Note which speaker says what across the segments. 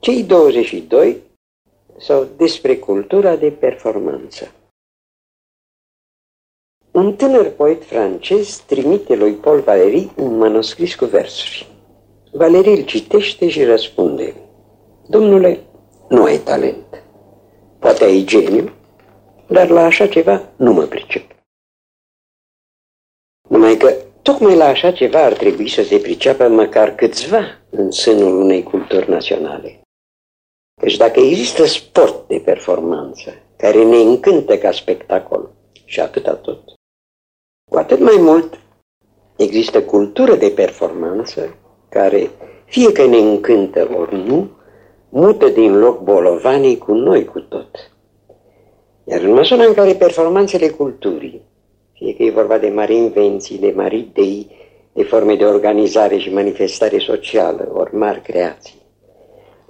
Speaker 1: Cei 22 sau despre cultura de performanță. Un tânăr poet francez trimite lui Paul Valéry un manuscris cu versuri. Valéry îl citește și răspunde, Domnule, nu ai talent. Poate ai geniu, dar la așa ceva nu mă pricep. Numai că tocmai la așa ceva ar trebui să se priceapă măcar câțiva în sânul unei culturi naționale. Deci dacă există sport de performanță care ne încântă ca spectacol și atâta tot, cu atât mai mult există cultură de performanță care, fie că ne încântă ori nu, mută din loc bolovanii cu noi cu tot. Iar în măsura în care performanțele culturii, fie că e vorba de mari invenții, de mari idei, de forme de organizare și manifestare socială, ori mari creații, în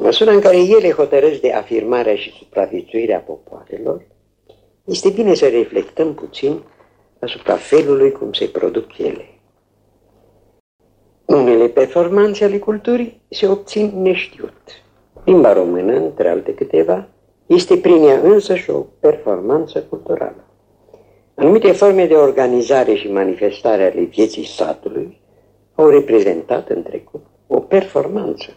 Speaker 1: măsura în care ele hotărăsc de afirmarea și supraviețuirea popoarelor, este bine să reflectăm puțin asupra felului cum se produc ele. Unele performanțe ale culturii se obțin neștiut. Limba română, între alte câteva, este prin ea însăși o performanță culturală. Anumite forme de organizare și manifestare ale vieții satului au reprezentat în trecut o performanță.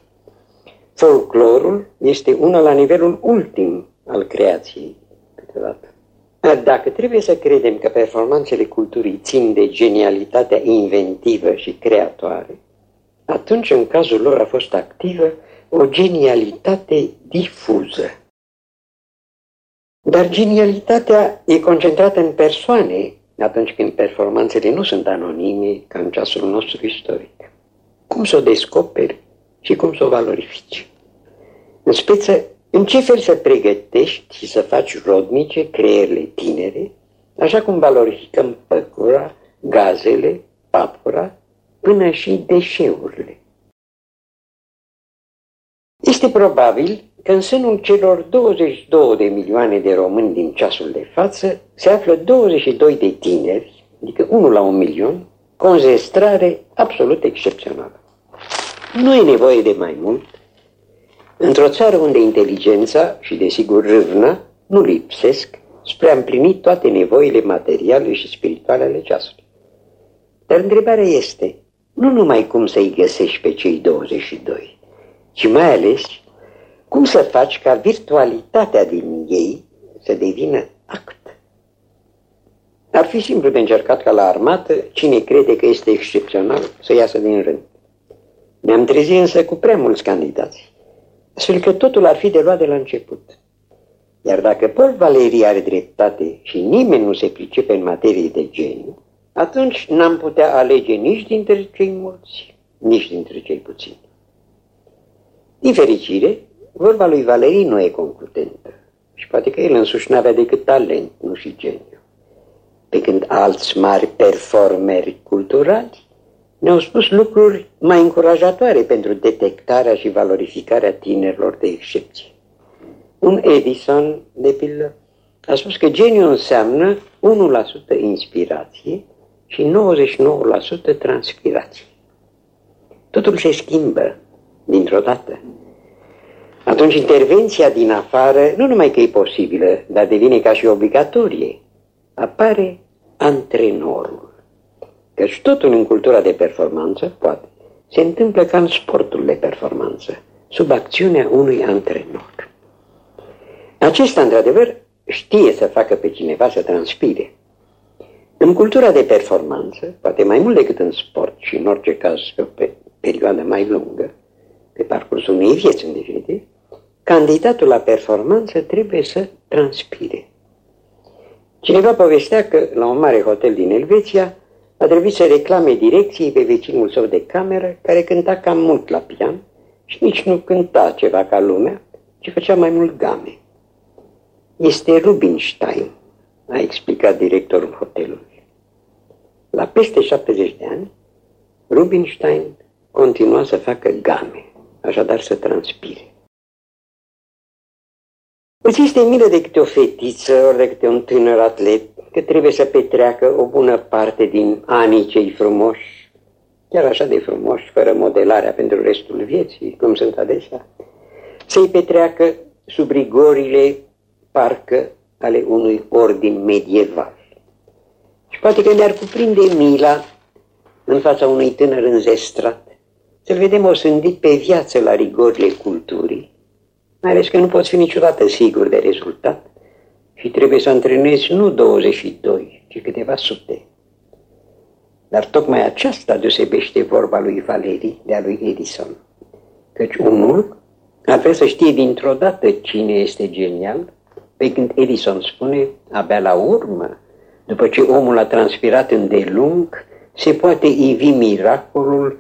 Speaker 1: Folclorul este una la nivelul ultim al creației, câteodată. Dacă trebuie să credem că performanțele culturii țin de genialitatea inventivă și creatoare, atunci în cazul lor a fost activă o genialitate difuză. Dar genialitatea e concentrată în persoane atunci când performanțele nu sunt anonime ca în ceasul nostru istoric. Cum să o descoperi și cum să o valorifici? În speță, în ce fel să pregătești și să faci rodnice creierile tinere, așa cum valorificăm păcura, gazele, papura, până și deșeurile. Este probabil că în sânul celor 22 de milioane de români din ceasul de față se află 22 de tineri, adică unul la un milion, cu o înzestrare absolut excepțională. Nu e nevoie de mai mult. Într-o țară unde inteligența și, desigur, râvna nu lipsesc spre a împlini toate nevoile materiale și spirituale ale ceasului. Dar întrebarea este, nu numai cum să-i găsești pe cei 22, ci mai ales cum să faci ca virtualitatea din ei să devină act. Ar fi simplu de încercat ca la armată, cine crede că este excepțional să iasă din rând. Ne-am trezit însă cu prea mulți candidați, astfel că totul ar fi de luat de la început. Iar dacă Paul Valerii are dreptate și nimeni nu se pricepe în materie de geniu, atunci n-am putea alege nici dintre cei mulți, nici dintre cei puțini. Din fericire, vorba lui Valerii nu e concludentă și poate că el însuși n-avea decât talent, nu și geniu. Pe când alți mari performeri culturali ne-au spus lucruri mai încurajatoare pentru detectarea și valorificarea tinerilor de excepție. Un Edison, de pildă, a spus că geniu înseamnă 1% inspirație și 99% transpirație. Totul se schimbă dintr-o dată. Atunci intervenția din afară nu numai că e posibilă, dar devine ca și obligatorie. Apare antrenorul. Căci totul în cultura de performanță, poate, se întâmplă ca în sportul de performanță, sub acțiunea unui antrenor. Acesta, într-adevăr, știe să facă pe cineva să transpire. În cultura de performanță, poate mai mult decât în sport și în orice caz pe o perioadă mai lungă, pe parcursul unei vieți în definitiv, candidatul la performanță trebuie să transpire. Cineva povestea că la un mare hotel din Elveția a trebuit să reclame direcției pe vecinul său de cameră, care cânta cam mult la pian și nici nu cânta ceva ca lumea, ci făcea mai mult game. Este Rubinstein, a explicat directorul hotelului. La peste 70 de ani, Rubinstein continua să facă game, așadar să transpire. Îți este milă de câte o fetiță ori de câte un tânăr atlet că trebuie să petreacă o bună parte din anii cei frumoși, chiar așa de frumoși, fără modelarea pentru restul vieții, cum sunt adesea, să-i petreacă sub rigorile parcă ale unui ordin medieval. Și poate că ne-ar cuprinde mila în fața unui tânăr înzestrat, să-l vedem osândit pe viață la rigorile culturii, mai ales că nu poți fi niciodată sigur de rezultat și trebuie să antrenezi nu 22, ci câteva sute. Dar tocmai aceasta deosebește vorba lui Valerii de a lui Edison, căci unul ar vrea să știe dintr-o dată cine este genial, pe când Edison spune, abia la urmă, după ce omul a transpirat îndelung, se poate ivi miracolul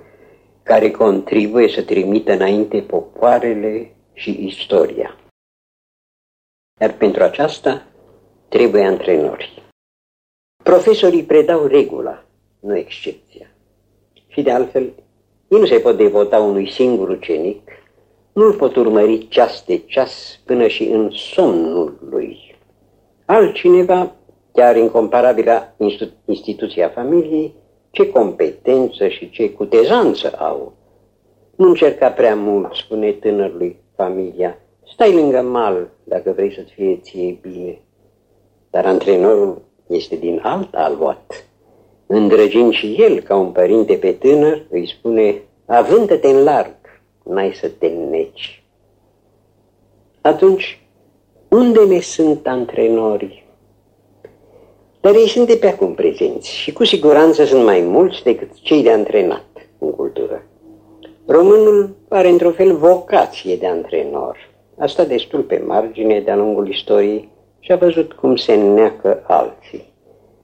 Speaker 1: care contribuie să trimită înainte popoarele și istoria. Iar pentru aceasta trebuie antrenori. Profesorii predau regula, nu excepția. Și de altfel, ei nu se pot devota unui singur ucenic, nu-l pot urmări ceas de ceas până și în somnul lui. Altcineva, chiar incomparabilă instituția familiei, ce competență și ce cutezanță au. Nu încerca prea mult, spune tânărului familia. Stai lângă mal dacă vrei să-ți fie ție bine. Dar antrenorul este din alt aluat. Îndrăgind și el ca un părinte pe tânăr, îi spune, avântă-te în larg, n-ai să te neci. Atunci, unde ne sunt antrenorii? Dar ei sunt de pe acum prezenți și cu siguranță sunt mai mulți decât cei de antrenat în cultură. Românul are într-un fel vocație de antrenor. Asta destul pe margine de-a lungul istoriei și a văzut cum se neacă alții.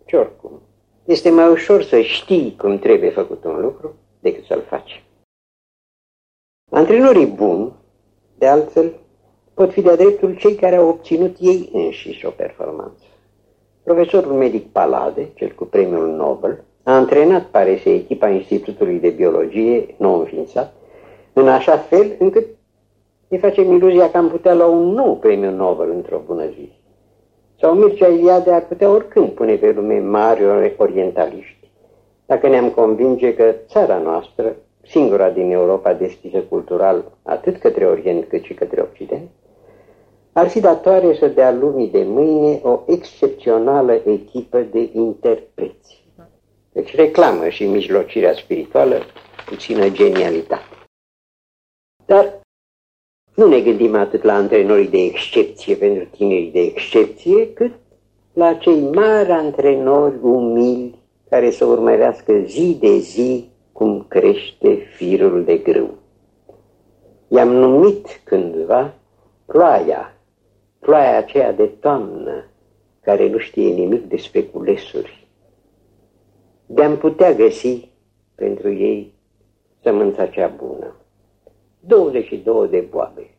Speaker 1: Și oricum, este mai ușor să știi cum trebuie făcut un lucru decât să-l faci. Antrenorii buni, de altfel, pot fi de-a dreptul cei care au obținut ei înșiși o performanță. Profesorul medic Palade, cel cu premiul Nobel, a antrenat, pare să, echipa Institutului de Biologie, nou înființat, în așa fel încât ne facem iluzia că am putea lua un nou premiu Nobel într-o bună zi. Sau Mircea Iliade ar putea oricând pune pe lume mari orientaliști, dacă ne-am convinge că țara noastră, singura din Europa deschisă cultural atât către Orient cât și către Occident, ar fi datoare să dea lumii de mâine o excepțională echipă de interpreți. Deci reclamă și mijlocirea spirituală, puțină genialitate. Dar nu ne gândim atât la antrenorii de excepție pentru tinerii de excepție, cât la cei mari antrenori umili care să urmărească zi de zi cum crește firul de grâu. I-am numit cândva ploaia ploaia aceea de toamnă, care nu știe nimic despre culesuri. De-am putea găsi pentru ei sămânța cea bună. 22 de boabe